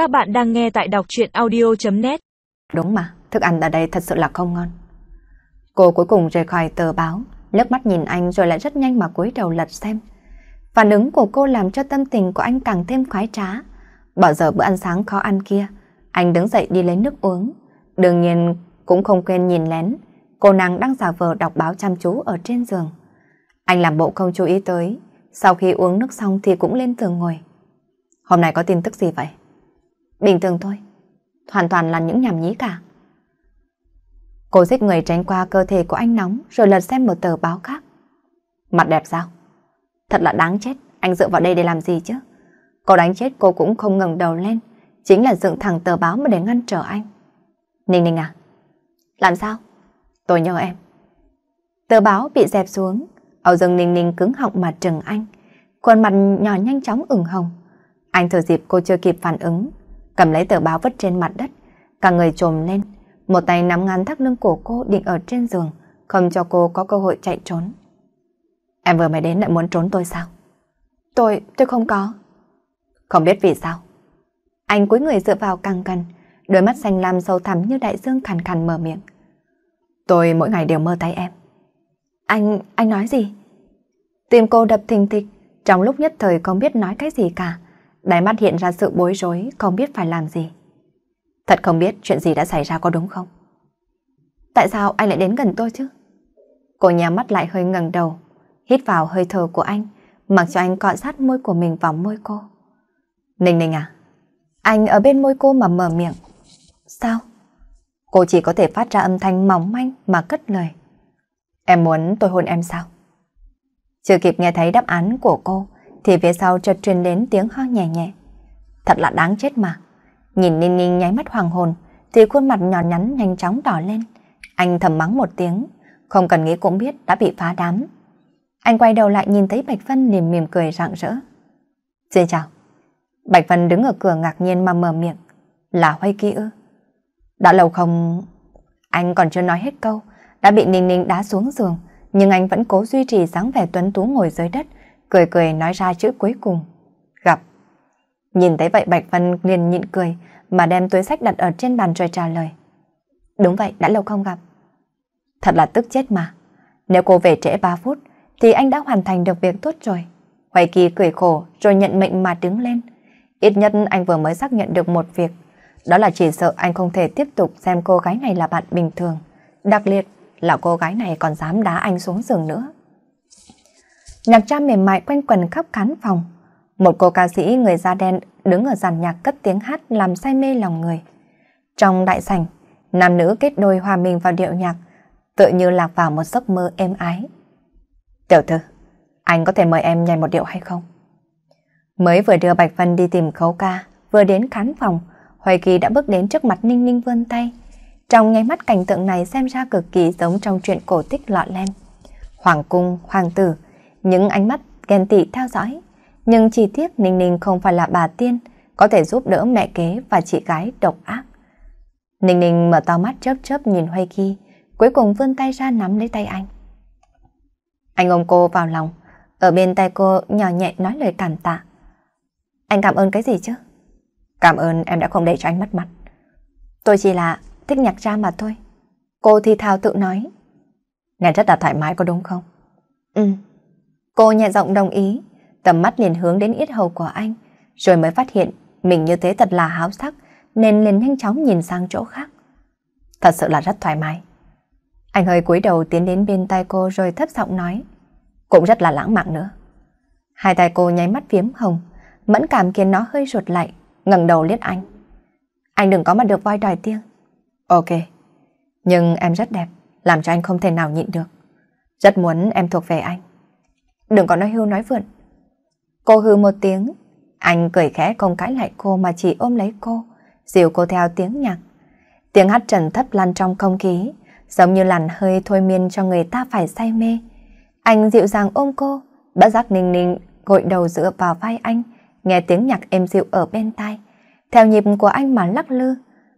Các bạn đang nghe tại đọc chuyện audio.net Đúng mà, thức ăn ở đây thật sự là không ngon. Cô cuối cùng rời khỏi tờ báo, lướt mắt nhìn anh rồi lại rất nhanh mà cúi đầu lật xem. Phản ứng của cô làm cho tâm tình của anh càng thêm khoái trá. Bỏ giờ bữa ăn sáng khó ăn kia, anh đứng dậy đi lấy nước uống. Đương nhiên cũng không quên nhìn lén, cô nàng đang giả vờ đọc báo chăm chú ở trên giường. Anh làm bộ không chú ý tới, sau khi uống nước xong thì cũng lên giường ngồi. Hôm nay có tin tức gì vậy? Bình thường thôi, hoàn toàn là những nhảm nhí cả. Cô giết người tránh qua cơ thể của anh nóng rồi lật xem một tờ báo khác. Mặt đẹp sao? Thật là đáng chết, anh dựa vào đây để làm gì chứ? Cô đánh chết cô cũng không ngẩng đầu lên, chính là dựng thẳng tờ báo mà để ngăn trở anh. Ninh Ninh à? Làm sao? Tôi nhớ em. Tờ báo bị dẹp xuống, Âu Dương Ninh Ninh cứng họng mà trừng anh. Khuôn mặt nhỏ nhanh chóng ửng hồng. Anh thừa dịp cô chưa kịp phản ứng, cầm lấy tờ báo vứt trên mặt đất, cả người trồm lên, một tay nắm ngăn thắt lưng của cô định ở trên giường, không cho cô có cơ hội chạy trốn. Em vừa mới đến lại muốn trốn tôi sao? Tôi, tôi không có. Không biết vì sao. Anh cúi người dựa vào càng gần, đôi mắt xanh lam sâu thẳm như đại dương khàn khàn mở miệng. Tôi mỗi ngày đều mơ tay em. Anh, anh nói gì? Tim cô đập thình thịch, trong lúc nhất thời không biết nói cái gì cả. Đáy mắt hiện ra sự bối rối, không biết phải làm gì. Thật không biết chuyện gì đã xảy ra có đúng không? Tại sao anh lại đến gần tôi chứ? Cô nhà mắt lại hơi ngẩng đầu, hít vào hơi thở của anh, mặc cho anh cọ sát môi của mình vào môi cô. Ninh Ninh à, anh ở bên môi cô mà mở miệng. Sao? Cô chỉ có thể phát ra âm thanh mỏng manh mà cất lời. Em muốn tôi hôn em sao? Chưa kịp nghe thấy đáp án của cô, thì phía sau chợt truyền đến tiếng ho nhẹ nhẹ. Thật là đáng chết mà. Nhìn Ninh Ninh nháy mắt hoàng hồn, thì khuôn mặt nhỏ nhắn nhanh chóng đỏ lên. Anh thầm mắng một tiếng, không cần nghĩ cũng biết đã bị phá đám. Anh quay đầu lại nhìn thấy Bạch Vân niềm mỉm cười rạng rỡ. Xin chào. Bạch Vân đứng ở cửa ngạc nhiên mà mở miệng. Là Hoay Kỳ ư? Đã lâu không... Anh còn chưa nói hết câu, đã bị Ninh Ninh đá xuống giường, nhưng anh vẫn cố duy trì dáng vẻ tuấn tú ngồi dưới đất, cười cười nói ra chữ cuối cùng. Gặp. Nhìn thấy vậy Bạch Vân liền nhịn cười, mà đem túi sách đặt ở trên bàn rồi trả lời. Đúng vậy, đã lâu không gặp. Thật là tức chết mà. Nếu cô về trễ 3 phút, thì anh đã hoàn thành được việc tốt rồi. Hoài Kỳ cười khổ rồi nhận mệnh mà đứng lên. Ít nhất anh vừa mới xác nhận được một việc. Đó là chỉ sợ anh không thể tiếp tục xem cô gái này là bạn bình thường. Đặc biệt là cô gái này còn dám đá anh xuống giường nữa. Nhạc tra mềm mại quanh quần khắp khán phòng. Một cô ca sĩ người da đen đứng ở dàn nhạc cất tiếng hát làm say mê lòng người. Trong đại sảnh, nam nữ kết đôi hòa mình vào điệu nhạc, tự như lạc vào một giấc mơ êm ái. Tiểu thư, anh có thể mời em nhảy một điệu hay không? Mới vừa đưa Bạch Vân đi tìm khấu ca, vừa đến khán phòng, Hoài Kỳ đã bước đến trước mặt Ninh Ninh vươn tay. Trong nháy mắt cảnh tượng này xem ra cực kỳ giống trong chuyện cổ tích lọ lem. Hoàng cung, hoàng tử, những ánh mắt ghen tị theo dõi. Nhưng chi tiết Ninh Ninh không phải là bà tiên, có thể giúp đỡ mẹ kế và chị gái độc ác. Ninh Ninh mở to mắt chớp chớp nhìn Huy Ki, cuối cùng vươn tay ra nắm lấy tay anh. Anh ôm cô vào lòng, ở bên tay cô nhỏ nhẹ nói lời cảm tạ. Anh cảm ơn cái gì chứ? Cảm ơn em đã không để cho anh mất mặt. Tôi chỉ là thích nhạc ra mà thôi. Cô thì thào tự nói. Nghe rất là thoải mái có đúng không? Ừ. Cô nhẹ giọng đồng ý, tầm mắt liền hướng đến yết hầu của anh, rồi mới phát hiện mình như thế thật là háo sắc, nên liền nhanh chóng nhìn sang chỗ khác. Thật sự là rất thoải mái. Anh hơi cúi đầu tiến đến bên tay cô rồi thấp giọng nói. Cũng rất là lãng mạn nữa. Hai tay cô nháy mắt phiếm hồng, mẫn cảm khiến nó hơi ruột lại, ngẩng đầu liếc anh. Anh đừng có mà được voi đòi tiếng. Ok, nhưng em rất đẹp, làm cho anh không thể nào nhịn được. Rất muốn em thuộc về anh. Đừng có nói hưu nói vượn. Cô hư một tiếng, anh cười khẽ không cãi lại cô mà chỉ ôm lấy cô, dìu cô theo tiếng nhạc. Tiếng hát trần thấp lan trong không khí, giống như làn hơi thôi miên cho người ta phải say mê. Anh dịu dàng ôm cô, bất giác ninh ninh gội đầu dựa vào vai anh, nghe tiếng nhạc êm dịu ở bên tai. Theo nhịp của anh mà lắc lư,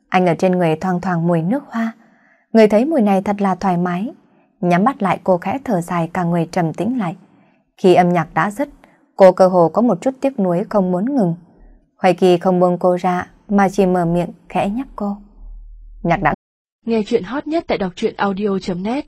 anh ở trên người thoang thoảng mùi nước hoa. Người thấy mùi này thật là thoải mái. Nhắm mắt lại cô khẽ thở dài cả người trầm tĩnh lại. Khi âm nhạc đã dứt, cô cơ hồ có một chút tiếc nuối không muốn ngừng. Hoài Kỳ không buông cô ra mà chỉ mở miệng khẽ nhắc cô. Nhạc đã. Nghe chuyện hot nhất tại đọc truyện audio.net